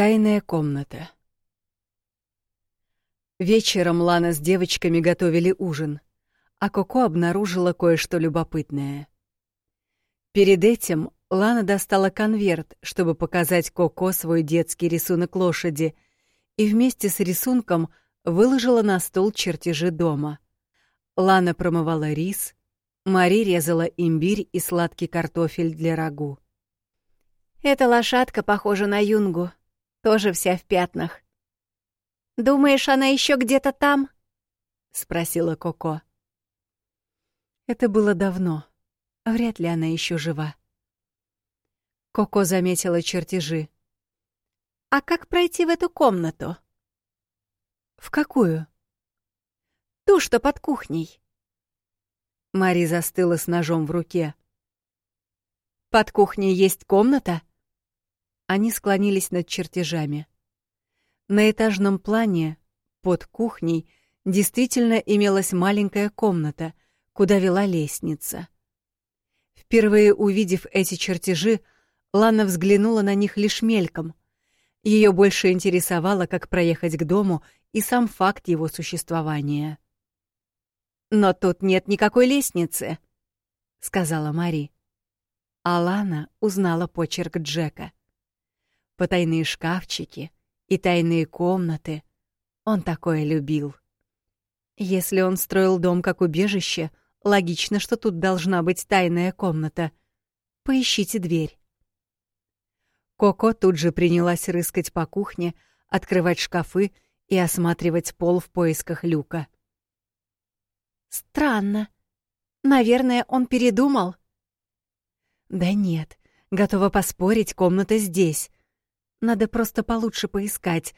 Тайная комната. Вечером Лана с девочками готовили ужин, а Коко обнаружила кое-что любопытное. Перед этим Лана достала конверт, чтобы показать Коко свой детский рисунок лошади, и вместе с рисунком выложила на стол чертежи дома. Лана промывала рис, Мари резала имбирь и сладкий картофель для рагу. «Эта лошадка похожа на юнгу», тоже вся в пятнах. «Думаешь, она еще где-то там?» — спросила Коко. Это было давно. Вряд ли она еще жива. Коко заметила чертежи. «А как пройти в эту комнату?» «В какую?» «Ту, что под кухней». Мари застыла с ножом в руке. «Под кухней есть комната?» Они склонились над чертежами. На этажном плане, под кухней, действительно имелась маленькая комната, куда вела лестница. Впервые увидев эти чертежи, Лана взглянула на них лишь мельком. Ее больше интересовало, как проехать к дому и сам факт его существования. «Но тут нет никакой лестницы», — сказала Мари. Алана узнала почерк Джека потайные шкафчики и тайные комнаты. Он такое любил. Если он строил дом как убежище, логично, что тут должна быть тайная комната. Поищите дверь. Коко тут же принялась рыскать по кухне, открывать шкафы и осматривать пол в поисках люка. Странно. Наверное, он передумал. Да нет, готова поспорить, комната здесь. Надо просто получше поискать.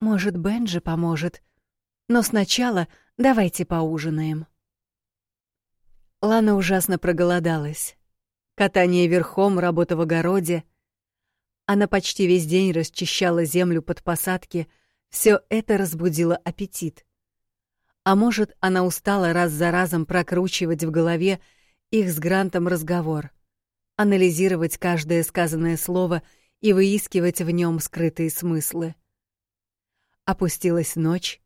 Может, Бенджи поможет. Но сначала давайте поужинаем. Лана ужасно проголодалась. Катание верхом, работа в огороде. Она почти весь день расчищала землю под посадки. Все это разбудило аппетит. А может, она устала раз за разом прокручивать в голове их с Грантом разговор, анализировать каждое сказанное слово — и выискивать в нем скрытые смыслы. Опустилась ночь,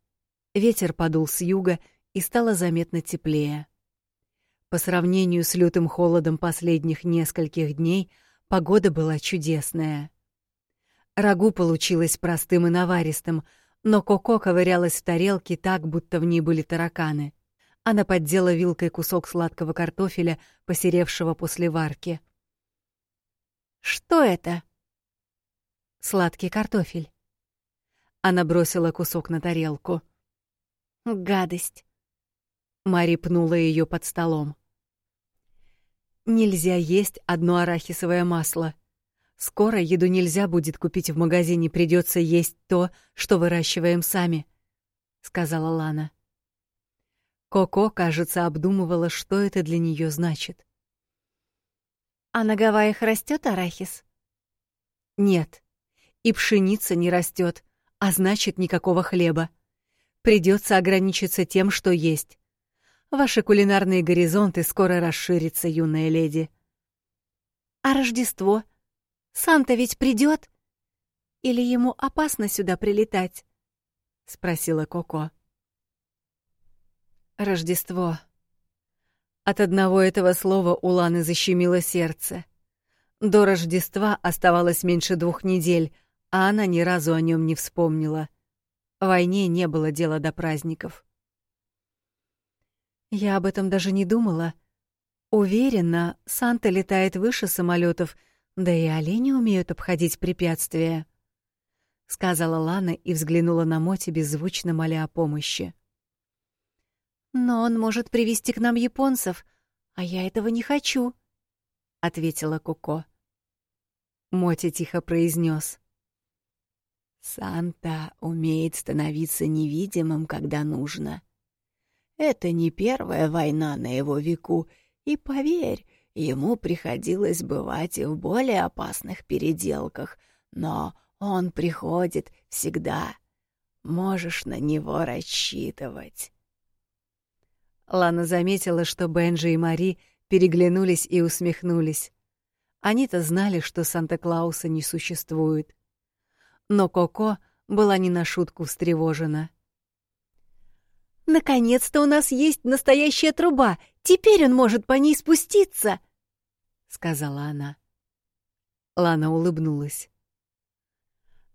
ветер подул с юга и стало заметно теплее. По сравнению с лютым холодом последних нескольких дней, погода была чудесная. Рагу получилось простым и наваристым, но Коко ковырялась в тарелке так, будто в ней были тараканы. Она поддела вилкой кусок сладкого картофеля, посеревшего после варки. «Что это?» Сладкий картофель. Она бросила кусок на тарелку. Гадость. Мари пнула ее под столом. Нельзя есть одно арахисовое масло. Скоро еду нельзя будет купить в магазине, придется есть то, что выращиваем сами, сказала Лана. Коко, кажется, обдумывала, что это для нее значит. А на Гавайях растет арахис? Нет и пшеница не растет, а значит, никакого хлеба. Придется ограничиться тем, что есть. Ваши кулинарные горизонты скоро расширятся, юная леди. А Рождество? Санта ведь придет? Или ему опасно сюда прилетать? спросила Коко. Рождество. От одного этого слова у Ланы защемило сердце. До Рождества оставалось меньше двух недель, а она ни разу о нем не вспомнила. Войне не было дела до праздников. Я об этом даже не думала. Уверена, Санта летает выше самолетов, да и олени умеют обходить препятствия, сказала Лана и взглянула на Моти беззвучно моля о помощи. Но он может привести к нам японцев, а я этого не хочу, ответила Коко. Моти тихо произнес: Санта умеет становиться невидимым, когда нужно. Это не первая война на его веку, и, поверь, ему приходилось бывать и в более опасных переделках, но он приходит всегда. Можешь на него рассчитывать. Лана заметила, что Бенджи и Мари переглянулись и усмехнулись. Они-то знали, что Санта-Клауса не существует но Коко была не на шутку встревожена. «Наконец-то у нас есть настоящая труба! Теперь он может по ней спуститься!» — сказала она. Лана улыбнулась.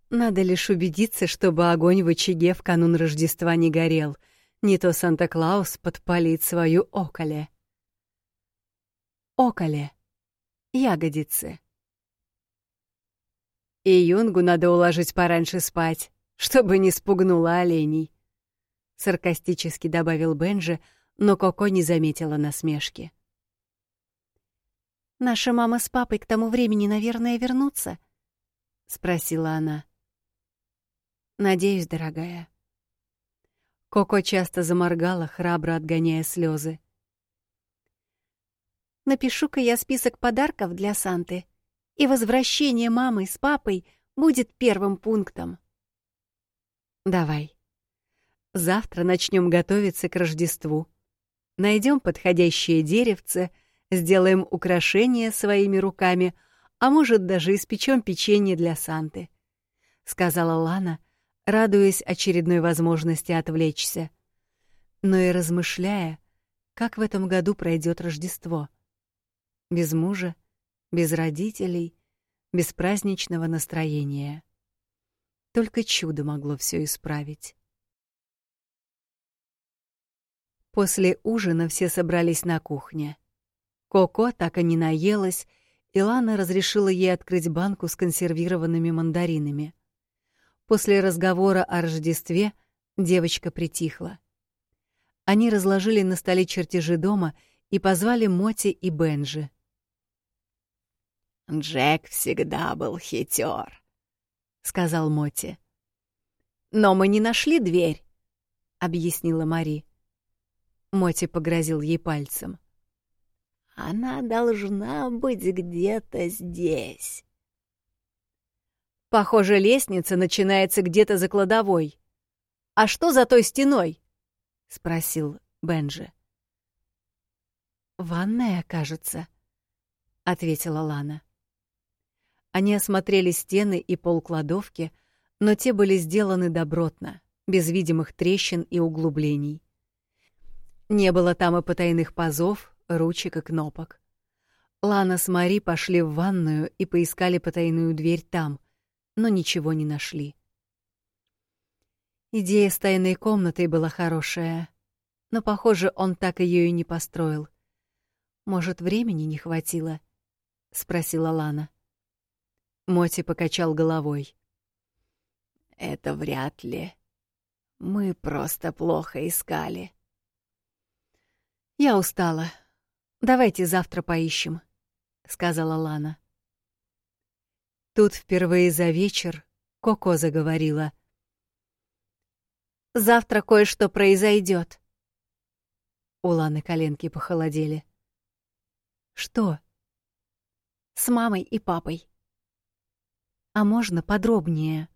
Надо лишь убедиться, чтобы огонь в очаге в канун Рождества не горел. Не то Санта-Клаус подпалит свою околе. Околе. Ягодицы. И Юнгу надо уложить пораньше спать, чтобы не спугнула оленей. Саркастически добавил Бенджи, но Коко не заметила насмешки. «Наша мама с папой к тому времени, наверное, вернутся?» — спросила она. «Надеюсь, дорогая». Коко часто заморгала, храбро отгоняя слезы. «Напишу-ка я список подарков для Санты, и возвращение мамы с папой будет первым пунктом». «Давай. Завтра начнем готовиться к Рождеству. Найдем подходящее деревце — сделаем украшения своими руками, а может, даже испечем печенье для Санты», — сказала Лана, радуясь очередной возможности отвлечься, но и размышляя, как в этом году пройдет Рождество. Без мужа, без родителей, без праздничного настроения. Только чудо могло все исправить. После ужина все собрались на кухне. Коко так и не наелась, и Лана разрешила ей открыть банку с консервированными мандаринами. После разговора о Рождестве девочка притихла. Они разложили на столе чертежи дома и позвали Моти и Бенжи. «Джек всегда был хитер», — сказал Моти. «Но мы не нашли дверь», — объяснила Мари. Моти погрозил ей пальцем. Она должна быть где-то здесь. Похоже, лестница начинается где-то за кладовой. А что за той стеной? спросил Бенджи. Ванная, кажется, ответила Лана. Они осмотрели стены и пол кладовки, но те были сделаны добротно, без видимых трещин и углублений. Не было там и потайных пазов, ручек и кнопок. Лана с Мари пошли в ванную и поискали потайную дверь там, но ничего не нашли. Идея с тайной комнатой была хорошая, но, похоже, он так ее и не построил. Может, времени не хватило? спросила Лана. Моти покачал головой. Это вряд ли. Мы просто плохо искали. Я устала. Давайте завтра поищем, сказала Лана. Тут впервые за вечер Коко заговорила. Завтра кое-что произойдет. У Ланы коленки похолодели. Что? С мамой и папой. А можно подробнее?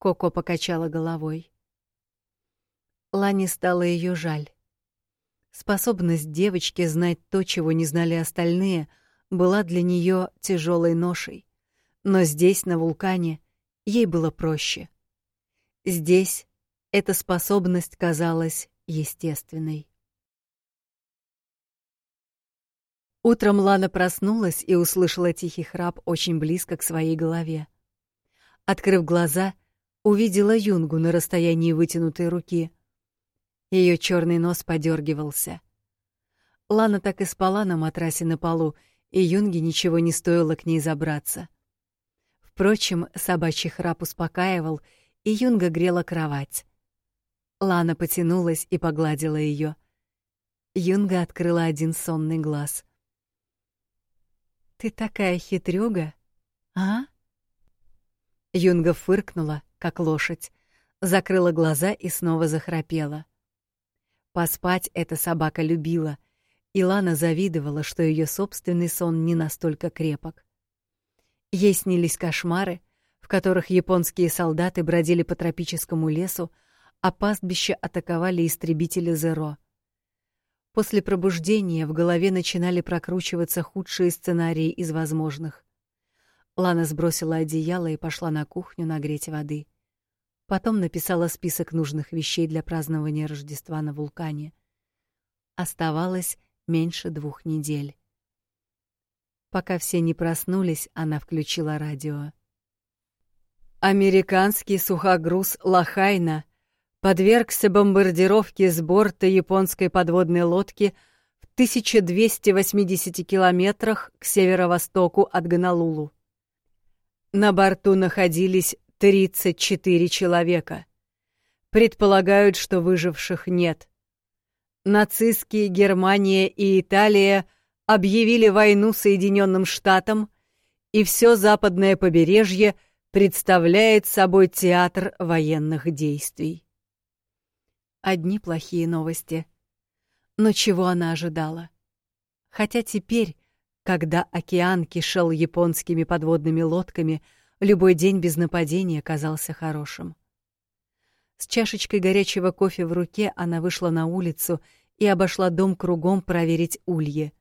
Коко покачала головой. Лане стало ее жаль. Способность девочки знать то, чего не знали остальные, была для нее тяжелой ношей. Но здесь, на вулкане, ей было проще. Здесь эта способность казалась естественной. Утром Лана проснулась и услышала тихий храп очень близко к своей голове. Открыв глаза, увидела Юнгу на расстоянии вытянутой руки — ее черный нос подергивался. Лана так и спала на матрасе на полу, и Юнге ничего не стоило к ней забраться. Впрочем, собачий храп успокаивал, и Юнга грела кровать. Лана потянулась и погладила ее. Юнга открыла один сонный глаз. «Ты такая хитрюга, а?» Юнга фыркнула, как лошадь, закрыла глаза и снова захрапела. Поспать эта собака любила, и Лана завидовала, что ее собственный сон не настолько крепок. Ей снились кошмары, в которых японские солдаты бродили по тропическому лесу, а пастбище атаковали истребители Зеро. После пробуждения в голове начинали прокручиваться худшие сценарии из возможных. Лана сбросила одеяло и пошла на кухню нагреть воды. Потом написала список нужных вещей для празднования Рождества на вулкане. Оставалось меньше двух недель. Пока все не проснулись, она включила радио. Американский сухогруз Лахайна подвергся бомбардировке с борта японской подводной лодки в 1280 километрах к северо-востоку от Гонолулу. На борту находились 34 человека. Предполагают, что выживших нет. Нацистские Германия и Италия объявили войну Соединенным Штатам, и все западное побережье представляет собой театр военных действий. Одни плохие новости. Но чего она ожидала? Хотя теперь, когда океан кишел японскими подводными лодками, Любой день без нападения казался хорошим. С чашечкой горячего кофе в руке она вышла на улицу и обошла дом кругом проверить ульи.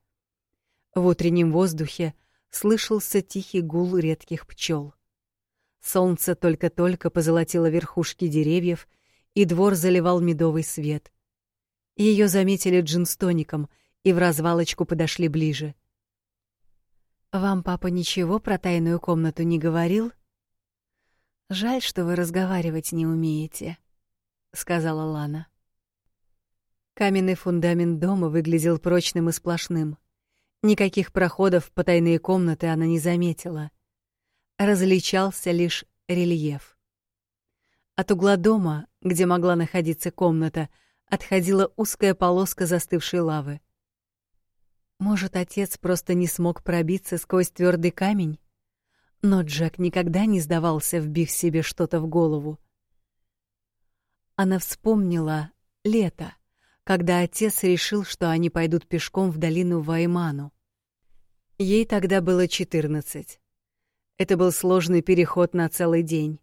В утреннем воздухе слышался тихий гул редких пчел. Солнце только-только позолотило верхушки деревьев, и двор заливал медовый свет. Ее заметили джинстоником и в развалочку подошли ближе. «Вам папа ничего про тайную комнату не говорил?» «Жаль, что вы разговаривать не умеете», — сказала Лана. Каменный фундамент дома выглядел прочным и сплошным. Никаких проходов в потайные комнаты она не заметила. Различался лишь рельеф. От угла дома, где могла находиться комната, отходила узкая полоска застывшей лавы. Может, отец просто не смог пробиться сквозь твердый камень? Но Джек никогда не сдавался, вбив себе что-то в голову. Она вспомнила лето, когда отец решил, что они пойдут пешком в долину Вайману. Ей тогда было четырнадцать. Это был сложный переход на целый день.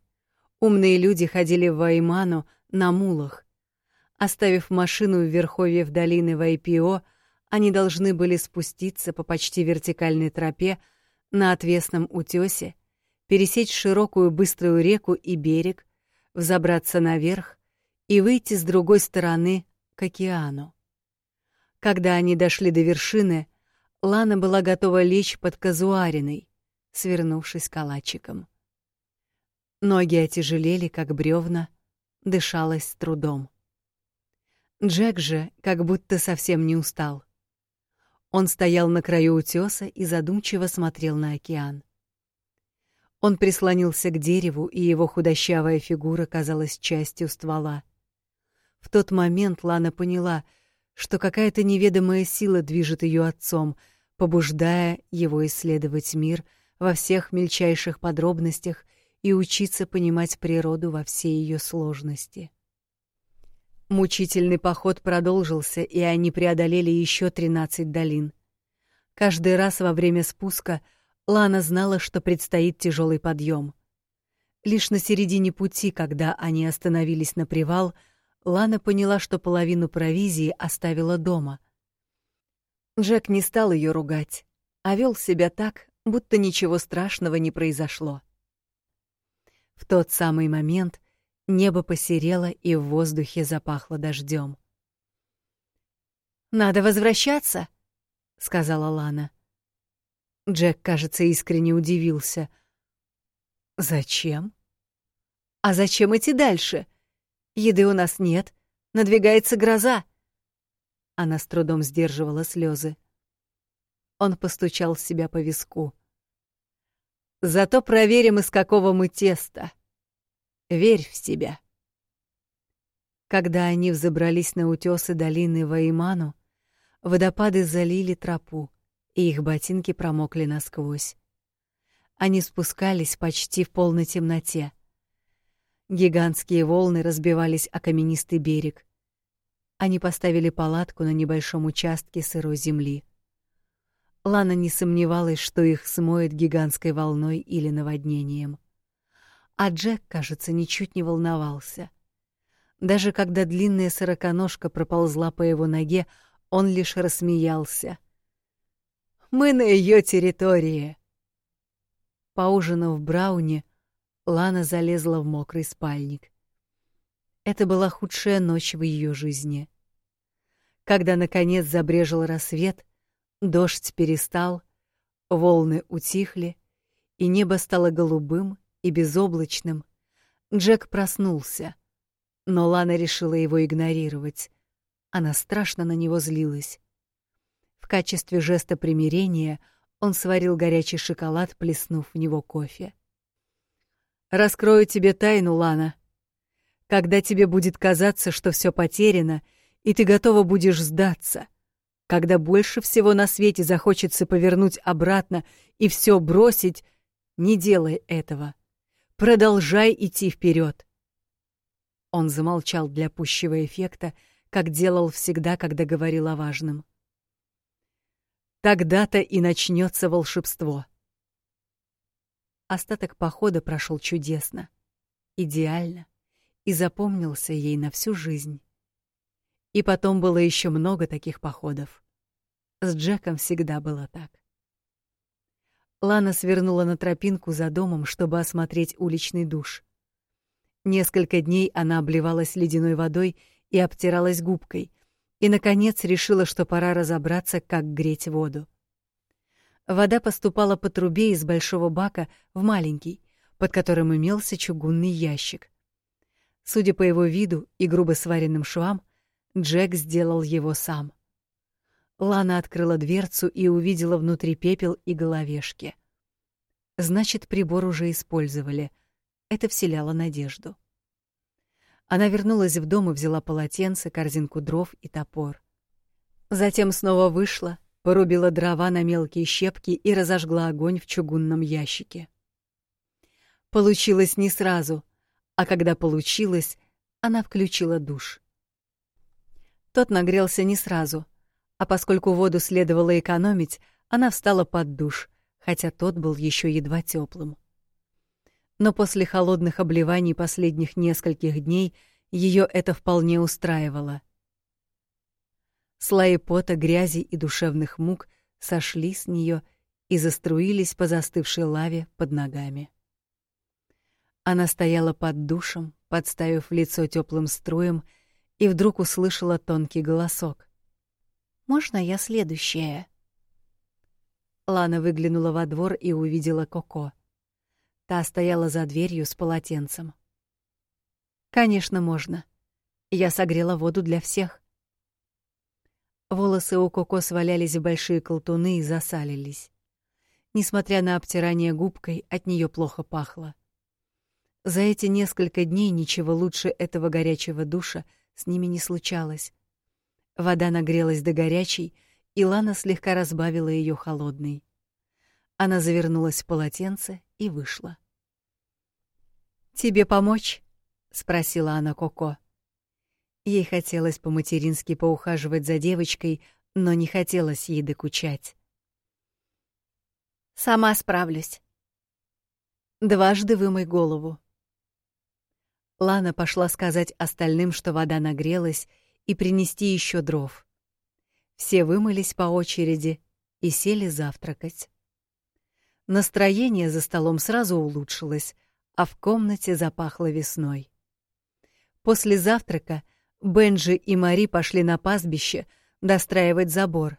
Умные люди ходили в Вайману на мулах. Оставив машину в верховье в долины Вайпио, они должны были спуститься по почти вертикальной тропе на отвесном утёсе, пересечь широкую быструю реку и берег, взобраться наверх и выйти с другой стороны к океану. Когда они дошли до вершины, Лана была готова лечь под казуариной, свернувшись калачиком. Ноги отяжелели, как бревна, дышалось с трудом. Джек же как будто совсем не устал. Он стоял на краю утеса и задумчиво смотрел на океан. Он прислонился к дереву, и его худощавая фигура казалась частью ствола. В тот момент Лана поняла, что какая-то неведомая сила движет ее отцом, побуждая его исследовать мир во всех мельчайших подробностях и учиться понимать природу во всей ее сложности. Мучительный поход продолжился, и они преодолели еще тринадцать долин. Каждый раз во время спуска Лана знала, что предстоит тяжелый подъем. Лишь на середине пути, когда они остановились на привал, Лана поняла, что половину провизии оставила дома. Джек не стал ее ругать, а вел себя так, будто ничего страшного не произошло. В тот самый момент Небо посерело, и в воздухе запахло дождем. «Надо возвращаться», — сказала Лана. Джек, кажется, искренне удивился. «Зачем?» «А зачем идти дальше? Еды у нас нет, надвигается гроза». Она с трудом сдерживала слезы. Он постучал себя по виску. «Зато проверим, из какого мы теста», Верь в себя. Когда они взобрались на утёсы долины Ваиману, водопады залили тропу, и их ботинки промокли насквозь. Они спускались почти в полной темноте. Гигантские волны разбивались о каменистый берег. Они поставили палатку на небольшом участке сырой земли. Лана не сомневалась, что их смоет гигантской волной или наводнением. А Джек, кажется, ничуть не волновался. Даже когда длинная сороконожка проползла по его ноге, он лишь рассмеялся. «Мы на ее территории!» Поужинав в Брауне, Лана залезла в мокрый спальник. Это была худшая ночь в ее жизни. Когда наконец забрежил рассвет, дождь перестал, волны утихли, и небо стало голубым и безоблачным. Джек проснулся, но Лана решила его игнорировать. Она страшно на него злилась. В качестве жеста примирения он сварил горячий шоколад, плеснув в него кофе. «Раскрою тебе тайну, Лана. Когда тебе будет казаться, что все потеряно, и ты готова будешь сдаться, когда больше всего на свете захочется повернуть обратно и все бросить, не делай этого. Продолжай идти вперед. Он замолчал для пущего эффекта, как делал всегда, когда говорил о важном. Тогда-то и начнется волшебство. Остаток похода прошел чудесно, идеально и запомнился ей на всю жизнь. И потом было еще много таких походов. С Джеком всегда было так. Лана свернула на тропинку за домом, чтобы осмотреть уличный душ. Несколько дней она обливалась ледяной водой и обтиралась губкой, и, наконец, решила, что пора разобраться, как греть воду. Вода поступала по трубе из большого бака в маленький, под которым имелся чугунный ящик. Судя по его виду и грубо сваренным швам, Джек сделал его сам. Лана открыла дверцу и увидела внутри пепел и головешки. Значит, прибор уже использовали. Это вселяло надежду. Она вернулась в дом и взяла полотенце, корзинку дров и топор. Затем снова вышла, порубила дрова на мелкие щепки и разожгла огонь в чугунном ящике. Получилось не сразу, а когда получилось, она включила душ. Тот нагрелся не сразу, а поскольку воду следовало экономить, она встала под душ, хотя тот был еще едва теплым но после холодных обливаний последних нескольких дней ее это вполне устраивало. Слои пота, грязи и душевных мук сошли с нее и заструились по застывшей лаве под ногами. Она стояла под душем, подставив лицо теплым струям, и вдруг услышала тонкий голосок. «Можно я следующая?» Лана выглянула во двор и увидела Коко — Та стояла за дверью с полотенцем. Конечно, можно. Я согрела воду для всех. Волосы у Коко свалялись в большие колтуны и засалились. Несмотря на обтирание губкой, от нее плохо пахло. За эти несколько дней ничего лучше этого горячего душа с ними не случалось. Вода нагрелась до горячей, и Лана слегка разбавила ее холодной. Она завернулась в полотенце и вышла. «Тебе помочь?» — спросила она Коко. Ей хотелось по-матерински поухаживать за девочкой, но не хотелось ей докучать. «Сама справлюсь». «Дважды вымой голову». Лана пошла сказать остальным, что вода нагрелась, и принести еще дров. Все вымылись по очереди и сели завтракать. Настроение за столом сразу улучшилось, а в комнате запахло весной. После завтрака Бенджи и Мари пошли на пастбище достраивать забор.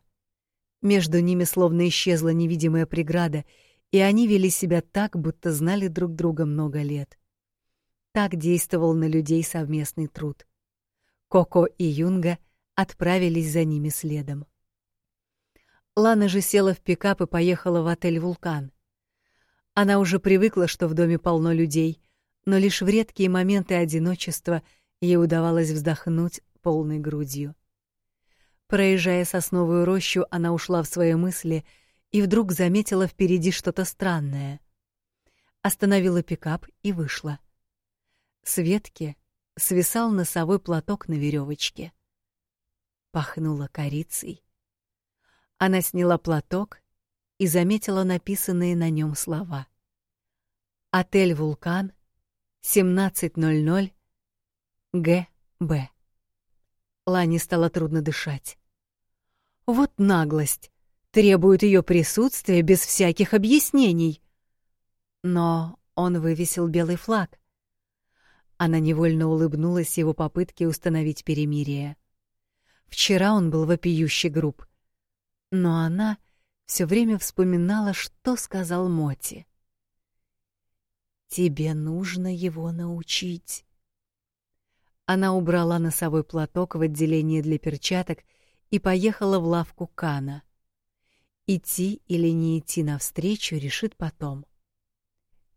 Между ними словно исчезла невидимая преграда, и они вели себя так, будто знали друг друга много лет. Так действовал на людей совместный труд. Коко и Юнга отправились за ними следом. Лана же села в пикап и поехала в отель «Вулкан». Она уже привыкла, что в доме полно людей, но лишь в редкие моменты одиночества ей удавалось вздохнуть полной грудью. Проезжая сосновую рощу, она ушла в свои мысли и вдруг заметила впереди что-то странное. Остановила пикап и вышла. С ветки свисал носовой платок на веревочке. Пахнуло корицей. Она сняла платок и заметила написанные на нем слова. Отель Вулкан, 17:00, ГБ. Лане стало трудно дышать. Вот наглость. Требует ее присутствия без всяких объяснений. Но он вывесил белый флаг. Она невольно улыбнулась его попытке установить перемирие. Вчера он был вопиюще груб, но она все время вспоминала, что сказал Моти. Тебе нужно его научить. Она убрала носовой платок в отделение для перчаток и поехала в лавку Кана. Идти или не идти навстречу решит потом.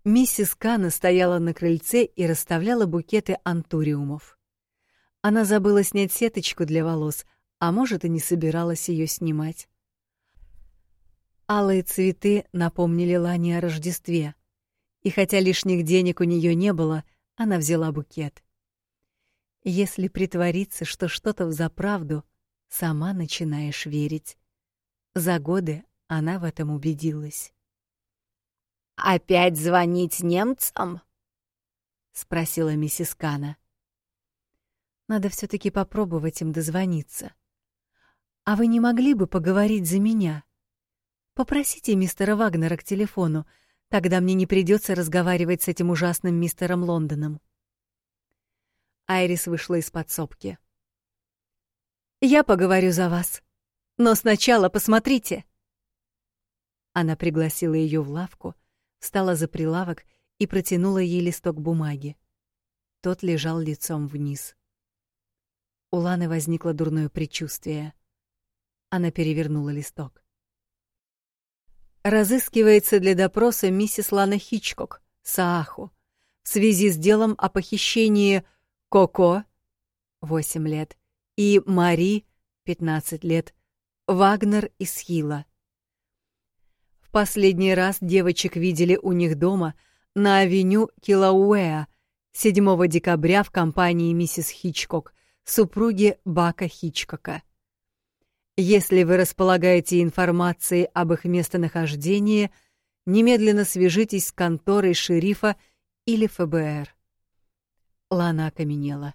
Миссис Кана стояла на крыльце и расставляла букеты антуриумов. Она забыла снять сеточку для волос, а может и не собиралась ее снимать. Алые цветы напомнили Лане о Рождестве, и хотя лишних денег у нее не было, она взяла букет. Если притвориться, что что-то взаправду, сама начинаешь верить. За годы она в этом убедилась. «Опять звонить немцам?» — спросила миссис Кана. «Надо все таки попробовать им дозвониться. А вы не могли бы поговорить за меня? Попросите мистера Вагнера к телефону, тогда мне не придется разговаривать с этим ужасным мистером Лондоном». Айрис вышла из подсобки. «Я поговорю за вас. Но сначала посмотрите». Она пригласила ее в лавку, встала за прилавок и протянула ей листок бумаги. Тот лежал лицом вниз. У Ланы возникло дурное предчувствие. Она перевернула листок. Разыскивается для допроса миссис Лана Хичкок, Сааху, в связи с делом о похищении Коко, 8 лет, и Мари, 15 лет, Вагнер из Хила. Последний раз девочек видели у них дома на авеню Килауэа 7 декабря в компании миссис Хичкок, супруги Бака Хичкока. Если вы располагаете информацией об их местонахождении, немедленно свяжитесь с конторой шерифа или ФБР. Лана окаменела.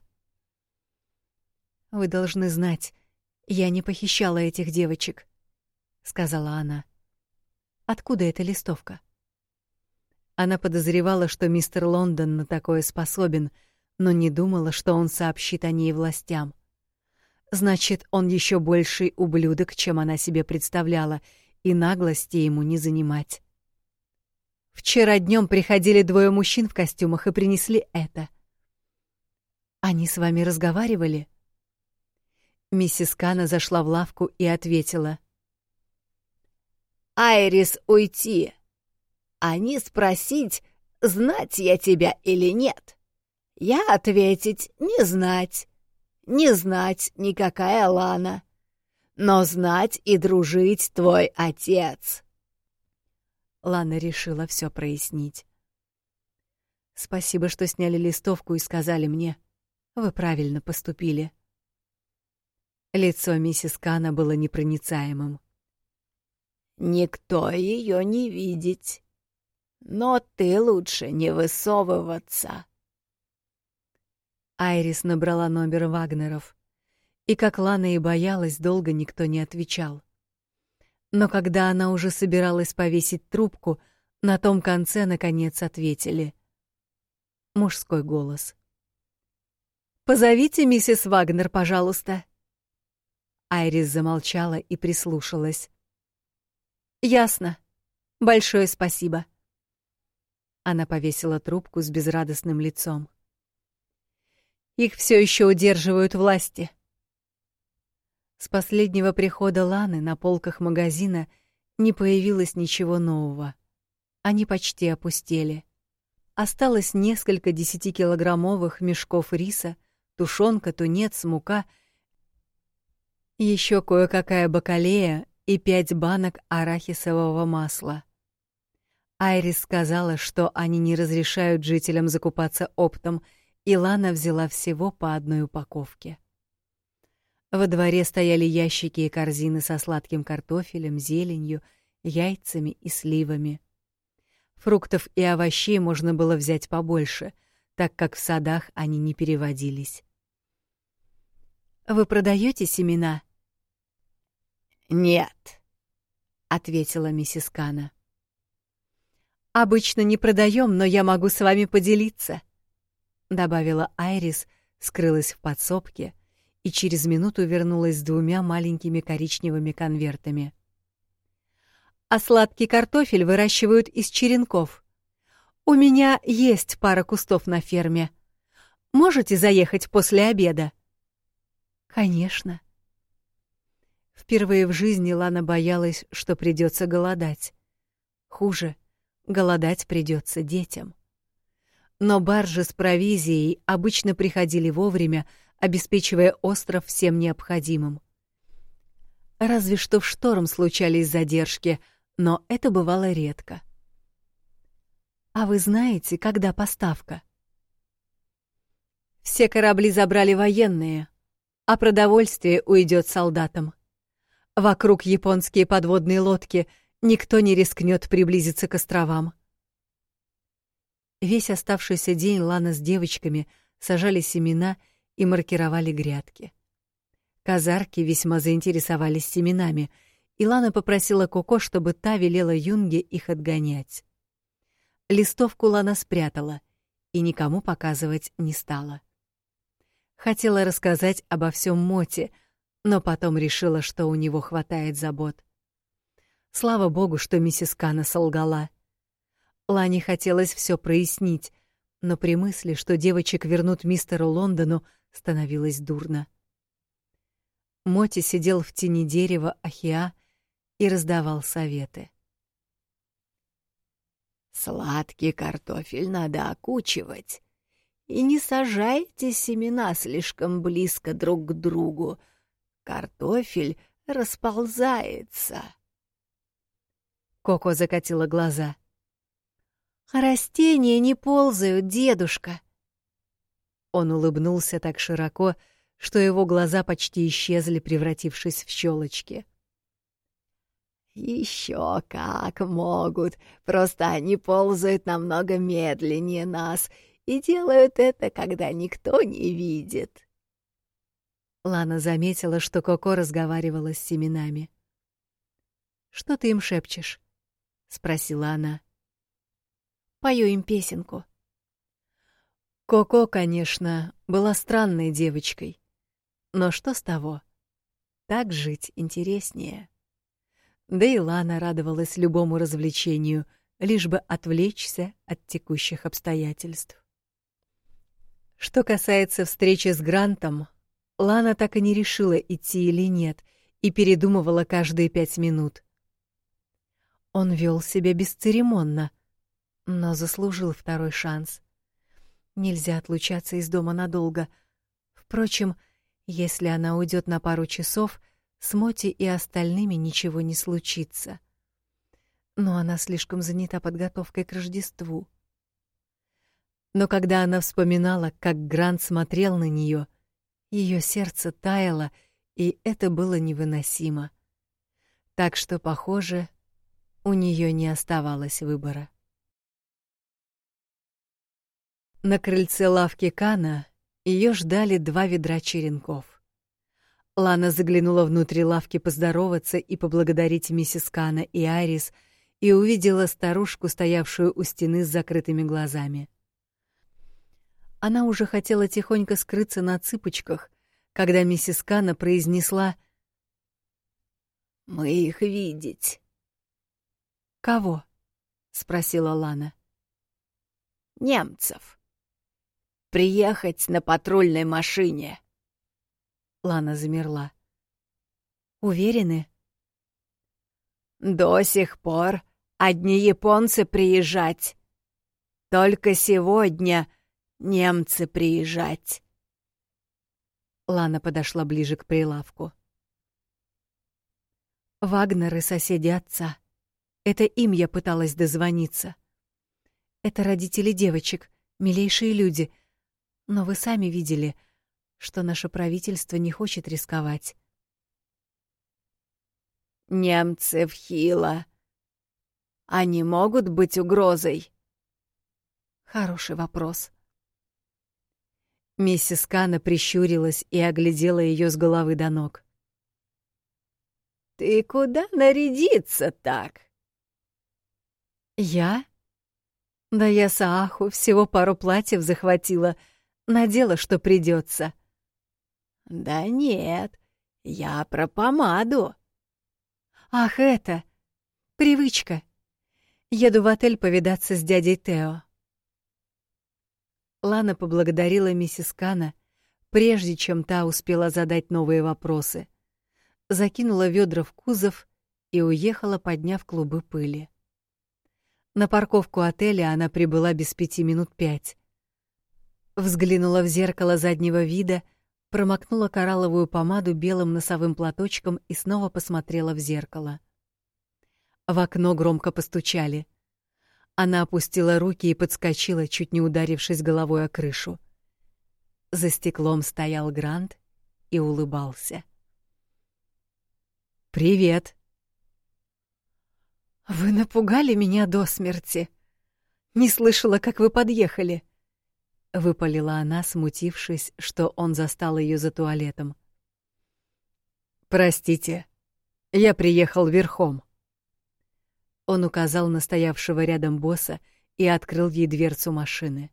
«Вы должны знать, я не похищала этих девочек», — сказала она. «Откуда эта листовка?» Она подозревала, что мистер Лондон на такое способен, но не думала, что он сообщит о ней властям. Значит, он еще больший ублюдок, чем она себе представляла, и наглости ему не занимать. Вчера днем приходили двое мужчин в костюмах и принесли это. Они с вами разговаривали? Миссис Кана зашла в лавку и ответила: Айрис уйти. Они спросить, знать я тебя или нет. Я ответить не знать. Не знать никакая Лана. Но знать и дружить твой отец. Лана решила все прояснить. Спасибо, что сняли листовку и сказали мне. Вы правильно поступили. Лицо миссис Кана было непроницаемым. Никто ее не видит. Но ты лучше не высовываться. Айрис набрала номер Вагнеров, и как Лана и боялась, долго никто не отвечал. Но когда она уже собиралась повесить трубку, на том конце наконец ответили. Мужской голос. Позовите миссис Вагнер, пожалуйста. Айрис замолчала и прислушалась. Ясно. Большое спасибо. Она повесила трубку с безрадостным лицом. Их все еще удерживают власти. С последнего прихода Ланы на полках магазина не появилось ничего нового. Они почти опустели. Осталось несколько десятикилограммовых мешков риса, тушенка, тунец, мука, еще кое-какая бакалея и пять банок арахисового масла. Айрис сказала, что они не разрешают жителям закупаться оптом, и Лана взяла всего по одной упаковке. Во дворе стояли ящики и корзины со сладким картофелем, зеленью, яйцами и сливами. Фруктов и овощей можно было взять побольше — так как в садах они не переводились. Вы продаете семена? Нет, ответила миссис Кана. Обычно не продаем, но я могу с вами поделиться, добавила Айрис, скрылась в подсобке и через минуту вернулась с двумя маленькими коричневыми конвертами. А сладкий картофель выращивают из черенков. У меня есть пара кустов на ферме. Можете заехать после обеда? Конечно. Впервые в жизни Лана боялась, что придется голодать. Хуже, голодать придется детям. Но баржи с провизией обычно приходили вовремя, обеспечивая остров всем необходимым. Разве что в шторм случались задержки, но это бывало редко. А вы знаете, когда поставка? Все корабли забрали военные, а продовольствие уйдет солдатам. Вокруг японские подводные лодки, никто не рискнет приблизиться к островам. Весь оставшийся день Лана с девочками сажали семена и маркировали грядки. Казарки весьма заинтересовались семенами, и Лана попросила Коко, чтобы та велела Юнге их отгонять. Листовку Лана спрятала и никому показывать не стала. Хотела рассказать обо всем Моте — но потом решила, что у него хватает забот. Слава богу, что миссис Кана солгала. Лане хотелось все прояснить, но при мысли, что девочек вернут мистеру Лондону, становилось дурно. Моти сидел в тени дерева Ахиа и раздавал советы. Сладкий картофель надо окучивать. И не сажайте семена слишком близко друг к другу, Картофель расползается. Коко закатила глаза. Растения не ползают, дедушка. Он улыбнулся так широко, что его глаза почти исчезли, превратившись в щелочки. Еще как могут, просто они ползают намного медленнее нас и делают это, когда никто не видит. Лана заметила, что Коко разговаривала с семенами. «Что ты им шепчешь?» — спросила она. «Пою им песенку». Коко, конечно, была странной девочкой. Но что с того? Так жить интереснее. Да и Лана радовалась любому развлечению, лишь бы отвлечься от текущих обстоятельств. Что касается встречи с Грантом, Лана так и не решила, идти или нет, и передумывала каждые пять минут. Он вел себя бесцеремонно, но заслужил второй шанс. Нельзя отлучаться из дома надолго. Впрочем, если она уйдет на пару часов, с Моти и остальными ничего не случится. Но она слишком занята подготовкой к Рождеству. Но когда она вспоминала, как Грант смотрел на нее, ее сердце таяло, и это было невыносимо. Так что, похоже, у нее не оставалось выбора. На крыльце лавки Кана ее ждали два ведра черенков. Лана заглянула внутрь лавки поздороваться и поблагодарить миссис Кана и Арис и увидела старушку, стоявшую у стены с закрытыми глазами. Она уже хотела тихонько скрыться на цыпочках, когда миссис Кана произнесла «Мы их видеть». «Кого?» — спросила Лана. «Немцев. Приехать на патрульной машине». Лана замерла. «Уверены?» «До сих пор одни японцы приезжать. Только сегодня немцы приезжать. Лана подошла ближе к прилавку. Вагнеры соседи отца. Это им я пыталась дозвониться. Это родители девочек, милейшие люди. Но вы сами видели, что наше правительство не хочет рисковать. Немцы в Хила. Они могут быть угрозой? Хороший вопрос. Миссис Кана прищурилась и оглядела ее с головы до ног. «Ты куда нарядиться так?» «Я? Да я Сааху всего пару платьев захватила, надела, что придется. Да нет, я про помаду. Ах, это... Привычка. Еду в отель повидаться с дядей Тео. Лана поблагодарила миссис Кана, прежде чем та успела задать новые вопросы. Закинула ведра в кузов и уехала, подняв клубы пыли. На парковку отеля она прибыла без пяти минут пять. Взглянула в зеркало заднего вида, промокнула коралловую помаду белым носовым платочком и снова посмотрела в зеркало. В окно громко постучали. Она опустила руки и подскочила, чуть не ударившись головой о крышу. За стеклом стоял Грант и улыбался. «Привет!» «Вы напугали меня до смерти. Не слышала, как вы подъехали», — выпалила она, смутившись, что он застал ее за туалетом. «Простите, я приехал верхом». Он указал на стоявшего рядом босса и открыл ей дверцу машины.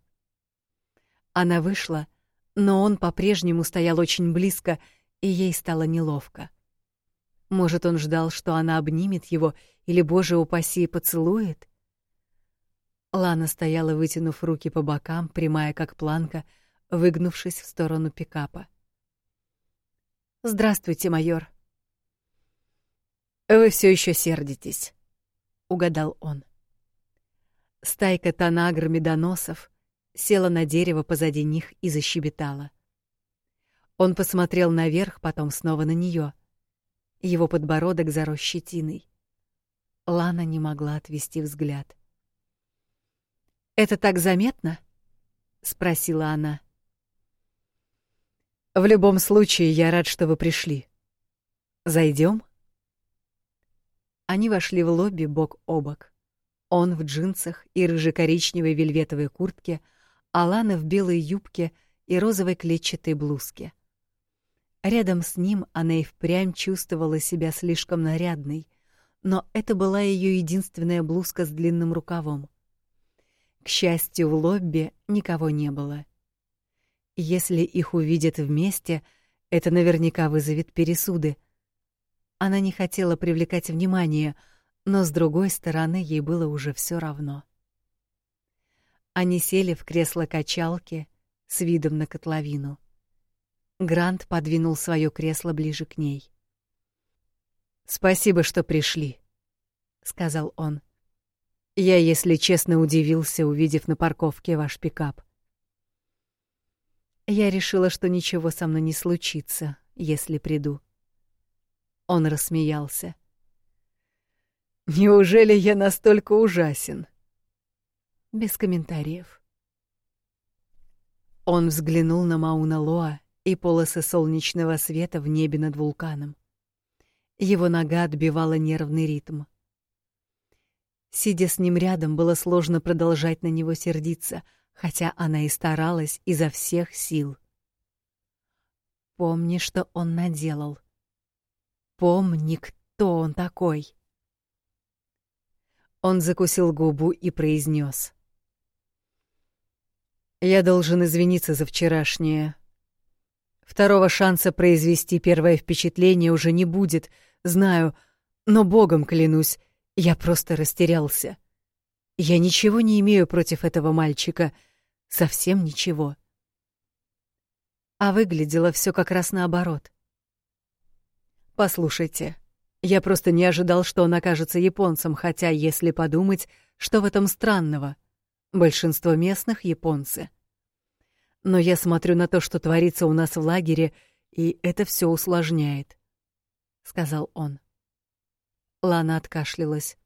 Она вышла, но он по-прежнему стоял очень близко, и ей стало неловко. Может, он ждал, что она обнимет его или, боже упаси, поцелует? Лана стояла, вытянув руки по бокам, прямая как планка, выгнувшись в сторону пикапа. «Здравствуйте, майор». «Вы все еще сердитесь», — угадал он. Стайка танагр медоносов села на дерево позади них и защебетала. Он посмотрел наверх, потом снова на нее. Его подбородок зарос щетиной. Лана не могла отвести взгляд. «Это так заметно?» — спросила она. «В любом случае, я рад, что вы пришли. Зайдем?» Они вошли в лобби бок о бок. Он в джинсах и рыже-коричневой вельветовой куртке, а Лана в белой юбке и розовой клетчатой блузке. Рядом с ним она и впрямь чувствовала себя слишком нарядной, но это была ее единственная блузка с длинным рукавом. К счастью, в лобби никого не было. Если их увидят вместе, это наверняка вызовет пересуды. Она не хотела привлекать внимание, но с другой стороны ей было уже все равно. Они сели в кресло-качалки с видом на котловину. Грант подвинул свое кресло ближе к ней. Спасибо, что пришли, сказал он. Я, если честно, удивился, увидев на парковке ваш пикап. Я решила, что ничего со мной не случится, если приду. Он рассмеялся. Неужели я настолько ужасен? Без комментариев. Он взглянул на Мауна Лоа и полосы солнечного света в небе над вулканом. Его нога отбивала нервный ритм. Сидя с ним рядом, было сложно продолжать на него сердиться, хотя она и старалась изо всех сил. Помни, что он наделал. Помни, кто он такой. Он закусил губу и произнес: "Я должен извиниться за вчерашнее. Второго шанса произвести первое впечатление уже не будет, знаю, но богом клянусь, я просто растерялся. Я ничего не имею против этого мальчика, совсем ничего. А выглядело все как раз наоборот. Послушайте, я просто не ожидал, что он окажется японцем, хотя, если подумать, что в этом странного? Большинство местных японцы — но я смотрю на то, что творится у нас в лагере, и это все усложняет, сказал он. Лана откашлялась.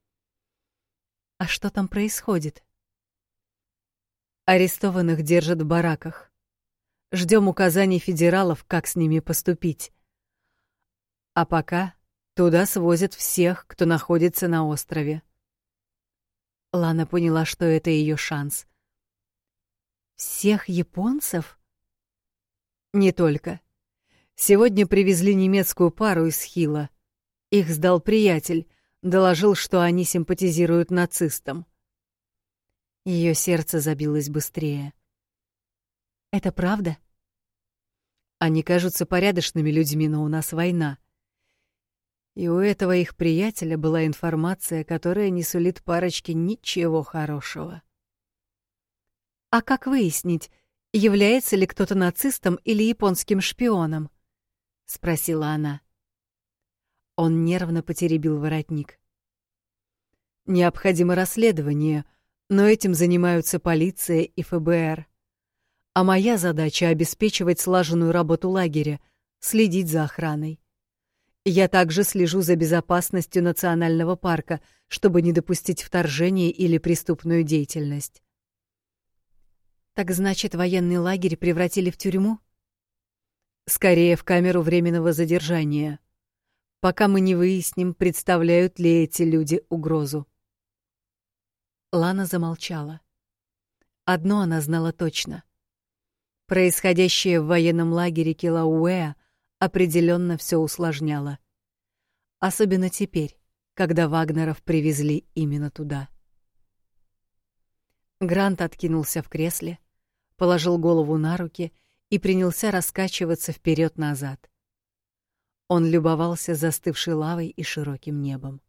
А что там происходит? Арестованных держат в бараках. Ждем указаний федералов, как с ними поступить. А пока туда свозят всех, кто находится на острове. Лана поняла, что это ее шанс. Всех японцев? Не только. Сегодня привезли немецкую пару из Хила. Их сдал приятель, доложил, что они симпатизируют нацистам. Ее сердце забилось быстрее. Это правда? Они кажутся порядочными людьми, но у нас война. И у этого их приятеля была информация, которая не сулит парочке ничего хорошего. А как выяснить, является ли кто-то нацистом или японским шпионом? спросила она. Он нервно потеребил воротник. Необходимо расследование, но этим занимаются полиция и ФБР. А моя задача — обеспечивать слаженную работу лагеря, следить за охраной. Я также слежу за безопасностью национального парка, чтобы не допустить вторжения или преступную деятельность. Так значит, военный лагерь превратили в тюрьму? Скорее, в камеру временного задержания. Пока мы не выясним, представляют ли эти люди угрозу. Лана замолчала. Одно она знала точно. Происходящее в военном лагере Килауэа определенно все усложняло. Особенно теперь, когда Вагнеров привезли именно туда. Грант откинулся в кресле, положил голову на руки и принялся раскачиваться вперед назад Он любовался застывшей лавой и широким небом.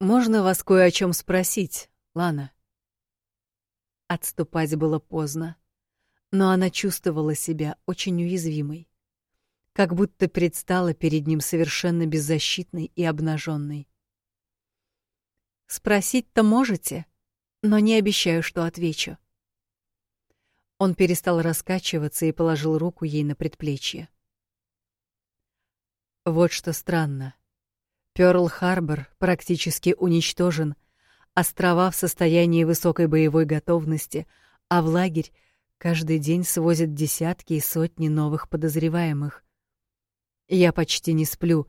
«Можно вас кое о чем спросить, Лана?» Отступать было поздно, но она чувствовала себя очень уязвимой, как будто предстала перед ним совершенно беззащитной и обнаженной. Спросить-то можете, но не обещаю, что отвечу. Он перестал раскачиваться и положил руку ей на предплечье. Вот что странно. Пёрл-Харбор практически уничтожен, Острова в состоянии высокой боевой готовности, а в лагерь каждый день свозят десятки и сотни новых подозреваемых. Я почти не сплю,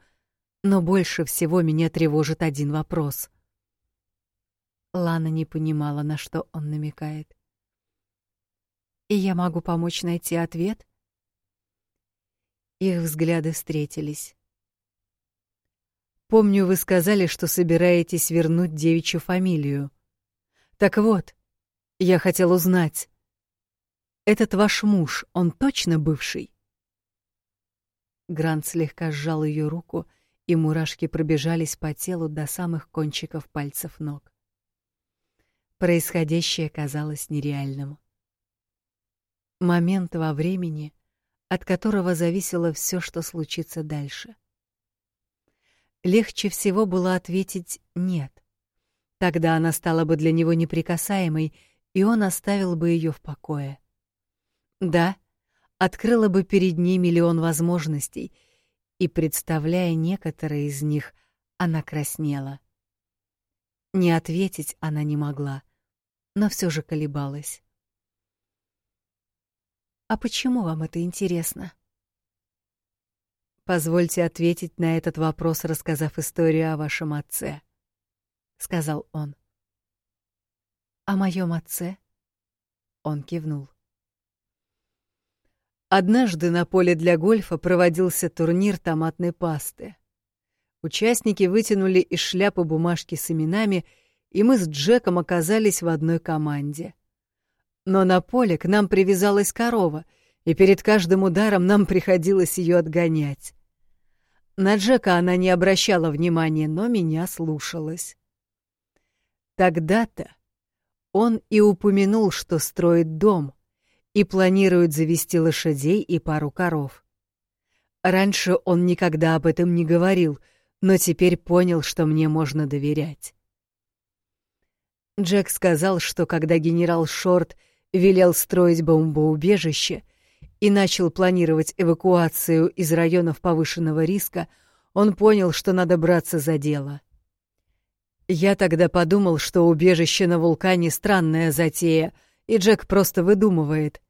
но больше всего меня тревожит один вопрос. Лана не понимала, на что он намекает. И я могу помочь найти ответ? Их взгляды встретились. Помню, вы сказали, что собираетесь вернуть девичью фамилию. Так вот, я хотел узнать. Этот ваш муж, он точно бывший? Грант слегка сжал ее руку, и мурашки пробежались по телу до самых кончиков пальцев ног. Происходящее казалось нереальным. Момент во времени, от которого зависело все, что случится дальше — легче всего было ответить «нет». Тогда она стала бы для него неприкасаемой, и он оставил бы ее в покое. Да, открыла бы перед ней миллион возможностей, и, представляя некоторые из них, она краснела. Не ответить она не могла, но все же колебалась. «А почему вам это интересно?» Позвольте ответить на этот вопрос, рассказав историю о вашем отце, сказал он. О моем отце? Он кивнул. Однажды на поле для гольфа проводился турнир томатной пасты. Участники вытянули из шляпы бумажки с именами, и мы с Джеком оказались в одной команде. Но на поле к нам привязалась корова, и перед каждым ударом нам приходилось ее отгонять. На Джека она не обращала внимания, но меня слушалась. Тогда-то он и упомянул, что строит дом и планирует завести лошадей и пару коров. Раньше он никогда об этом не говорил, но теперь понял, что мне можно доверять. Джек сказал, что когда генерал Шорт велел строить бомбоубежище — и начал планировать эвакуацию из районов повышенного риска, он понял, что надо браться за дело. Я тогда подумал, что убежище на вулкане — странная затея, и Джек просто выдумывает.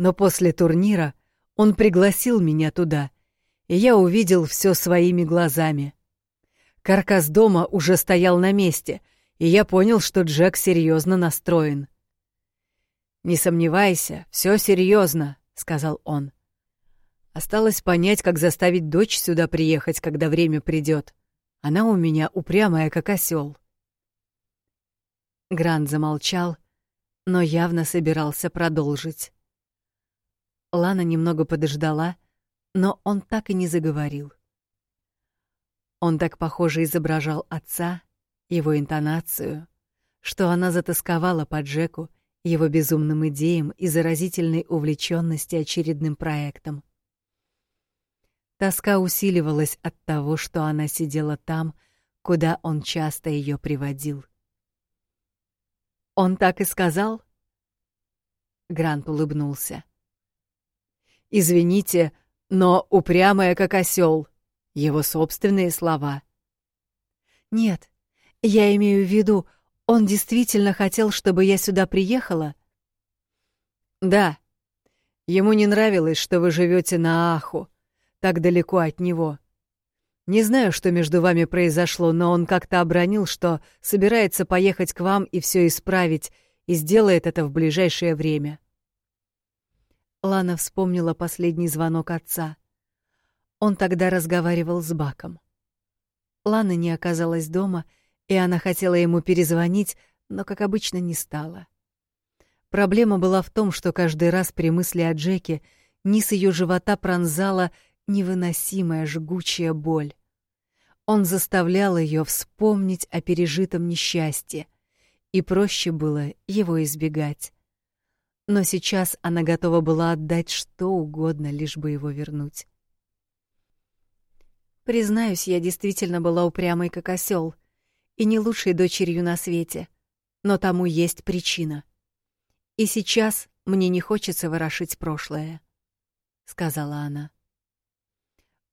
Но после турнира он пригласил меня туда, и я увидел все своими глазами. Каркас дома уже стоял на месте, и я понял, что Джек серьезно настроен. «Не сомневайся, все серьезно», сказал он. Осталось понять, как заставить дочь сюда приехать, когда время придет. Она у меня упрямая, как осел. Грант замолчал, но явно собирался продолжить. Лана немного подождала, но он так и не заговорил. Он так похоже изображал отца, его интонацию, что она затасковала по Джеку, его безумным идеям и заразительной увлеченности очередным проектом. Тоска усиливалась от того, что она сидела там, куда он часто ее приводил. Он так и сказал? Грант улыбнулся. Извините, но упрямая как осел. Его собственные слова. Нет, я имею в виду, он действительно хотел, чтобы я сюда приехала? Да. Ему не нравилось, что вы живете на Аху, так далеко от него. Не знаю, что между вами произошло, но он как-то обронил, что собирается поехать к вам и все исправить, и сделает это в ближайшее время. Лана вспомнила последний звонок отца. Он тогда разговаривал с Баком. Лана не оказалась дома, и она хотела ему перезвонить, но, как обычно, не стала. Проблема была в том, что каждый раз при мысли о Джеке низ ее живота пронзала невыносимая жгучая боль. Он заставлял ее вспомнить о пережитом несчастье, и проще было его избегать. Но сейчас она готова была отдать что угодно, лишь бы его вернуть. Признаюсь, я действительно была упрямой как осел и не лучшей дочерью на свете, но тому есть причина. И сейчас мне не хочется ворошить прошлое, сказала она.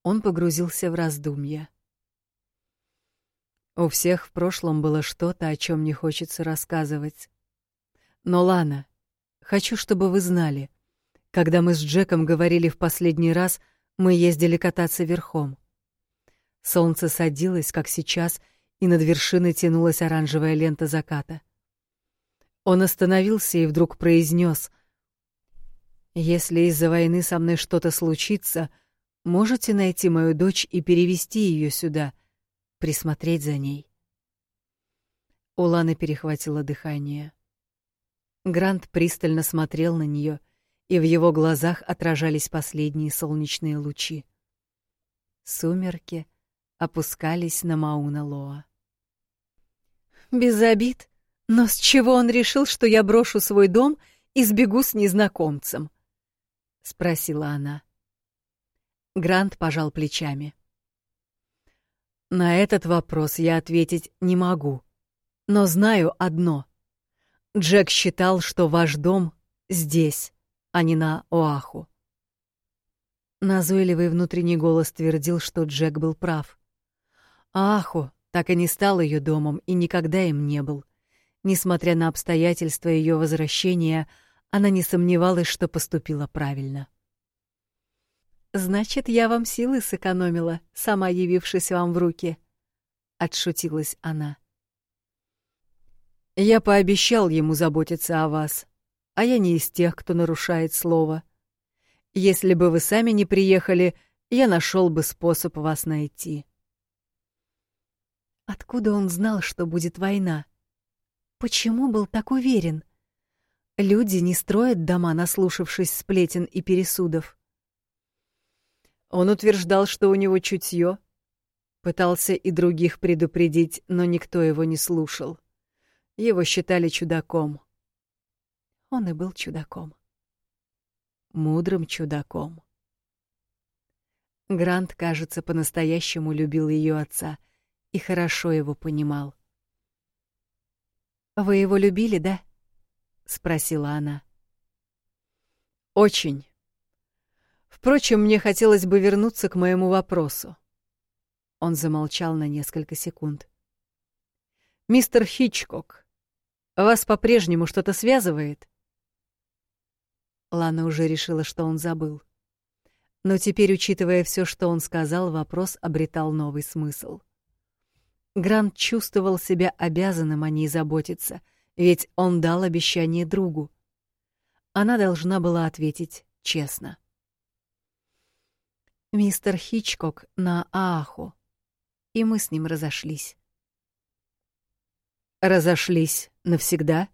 Он погрузился в раздумья. У всех в прошлом было что-то, о чем не хочется рассказывать. Но Лана, хочу, чтобы вы знали, когда мы с Джеком говорили в последний раз, мы ездили кататься верхом. Солнце садилось, как сейчас, и над вершиной тянулась оранжевая лента заката. Он остановился и вдруг произнес: «Если из-за войны со мной что-то случится, можете найти мою дочь и перевести ее сюда, присмотреть за ней». У Ланы перехватило дыхание. Грант пристально смотрел на нее, и в его глазах отражались последние солнечные лучи. Сумерки опускались на Мауна-Лоа. Без обид, но с чего он решил, что я брошу свой дом и сбегу с незнакомцем? спросила она. Грант пожал плечами. На этот вопрос я ответить не могу, но знаю одно. Джек считал, что ваш дом здесь, а не на Оаху. Назойливый внутренний голос твердил, что Джек был прав. Аху так и не стал ее домом и никогда им не был. Несмотря на обстоятельства ее возвращения, она не сомневалась, что поступила правильно. Значит, я вам силы сэкономила, сама явившись вам в руки, отшутилась она. Я пообещал ему заботиться о вас, а я не из тех, кто нарушает слово. Если бы вы сами не приехали, я нашел бы способ вас найти. Откуда он знал, что будет война? Почему был так уверен? Люди не строят дома, наслушавшись сплетен и пересудов. Он утверждал, что у него чутье. Пытался и других предупредить, но никто его не слушал. Его считали чудаком. Он и был чудаком. Мудрым чудаком. Грант, кажется, по-настоящему любил ее отца и хорошо его понимал. «Вы его любили, да?» — спросила она. «Очень. Впрочем, мне хотелось бы вернуться к моему вопросу». Он замолчал на несколько секунд. «Мистер Хичкок, вас по-прежнему что-то связывает?» Лана уже решила, что он забыл. Но теперь, учитывая все, что он сказал, вопрос обретал новый смысл. Грант чувствовал себя обязанным о ней заботиться, ведь он дал обещание другу. Она должна была ответить честно. Мистер Хичкок на Ааху, и мы с ним разошлись. Разошлись навсегда?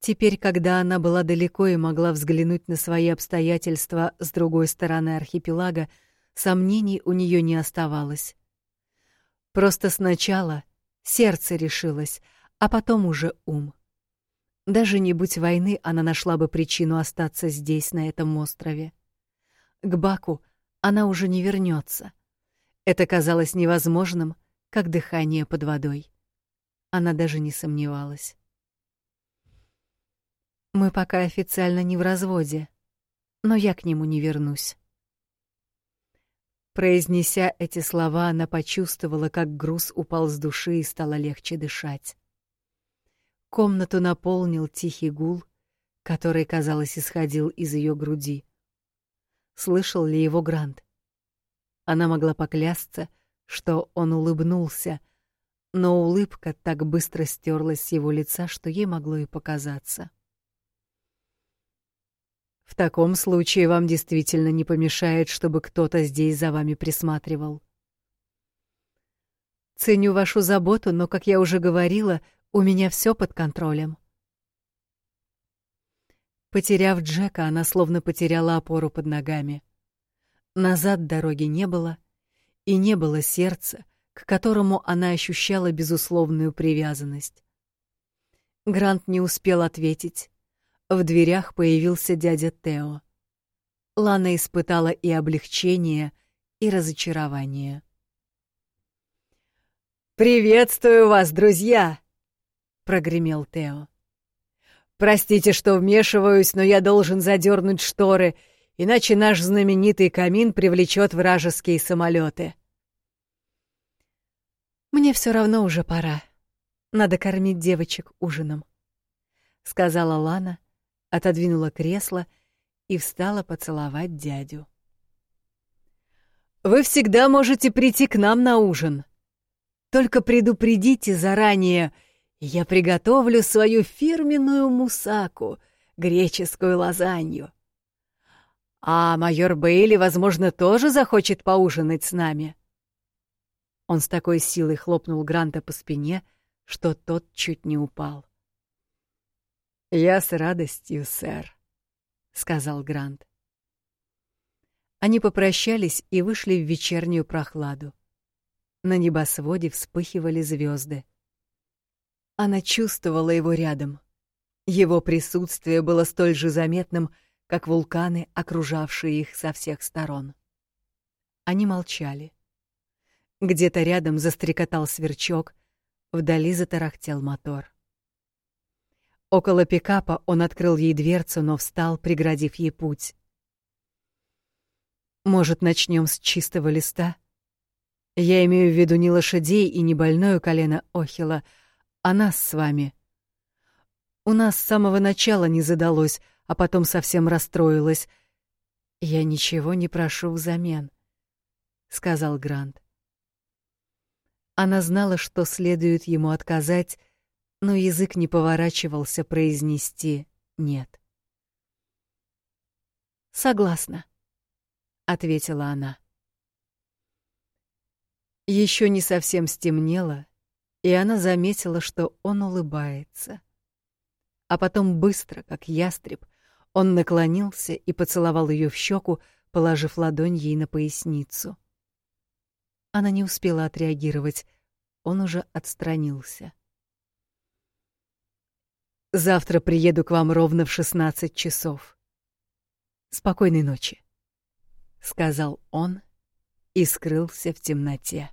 Теперь, когда она была далеко и могла взглянуть на свои обстоятельства с другой стороны архипелага, сомнений у нее не оставалось. Просто сначала сердце решилось, а потом уже ум. Даже не будь войны, она нашла бы причину остаться здесь, на этом острове. К Баку она уже не вернется. Это казалось невозможным, как дыхание под водой. Она даже не сомневалась. Мы пока официально не в разводе, но я к нему не вернусь. Произнеся эти слова, она почувствовала, как груз упал с души и стало легче дышать. Комнату наполнил тихий гул, который, казалось, исходил из ее груди. Слышал ли его Грант? Она могла поклясться, что он улыбнулся, но улыбка так быстро стерлась с его лица, что ей могло и показаться. В таком случае вам действительно не помешает, чтобы кто-то здесь за вами присматривал. Ценю вашу заботу, но, как я уже говорила, у меня все под контролем. Потеряв Джека, она словно потеряла опору под ногами. Назад дороги не было, и не было сердца, к которому она ощущала безусловную привязанность. Грант не успел ответить. В дверях появился дядя Тео. Лана испытала и облегчение, и разочарование. «Приветствую вас, друзья!» прогремел Тео. Простите, что вмешиваюсь, но я должен задернуть шторы, иначе наш знаменитый камин привлечет вражеские самолеты. Мне все равно уже пора. Надо кормить девочек ужином, сказала Лана, отодвинула кресло и встала поцеловать дядю. Вы всегда можете прийти к нам на ужин. Только предупредите заранее, я приготовлю свою фирменную мусаку, греческую лазанью. А майор Бейли, возможно, тоже захочет поужинать с нами. Он с такой силой хлопнул Гранта по спине, что тот чуть не упал. «Я с радостью, сэр», — сказал Грант. Они попрощались и вышли в вечернюю прохладу. На небосводе вспыхивали звезды. Она чувствовала его рядом. Его присутствие было столь же заметным, как вулканы, окружавшие их со всех сторон. Они молчали. Где-то рядом застрекотал сверчок, вдали затарахтел мотор. Около пикапа он открыл ей дверцу, но встал, преградив ей путь. Может, начнем с чистого листа? Я имею в виду не лошадей и не больное колено Охила, а нас с вами. У нас с самого начала не задалось, а потом совсем расстроилась. Я ничего не прошу взамен, сказал Грант. Она знала, что следует ему отказать, но язык не поворачивался произнести нет. Согласна, ответила она. Еще не совсем стемнело, и она заметила, что он улыбается. А потом быстро, как ястреб, он наклонился и поцеловал ее в щеку, положив ладонь ей на поясницу. Она не успела отреагировать, он уже отстранился. Завтра приеду к вам ровно в шестнадцать часов. Спокойной ночи, сказал он и скрылся в темноте.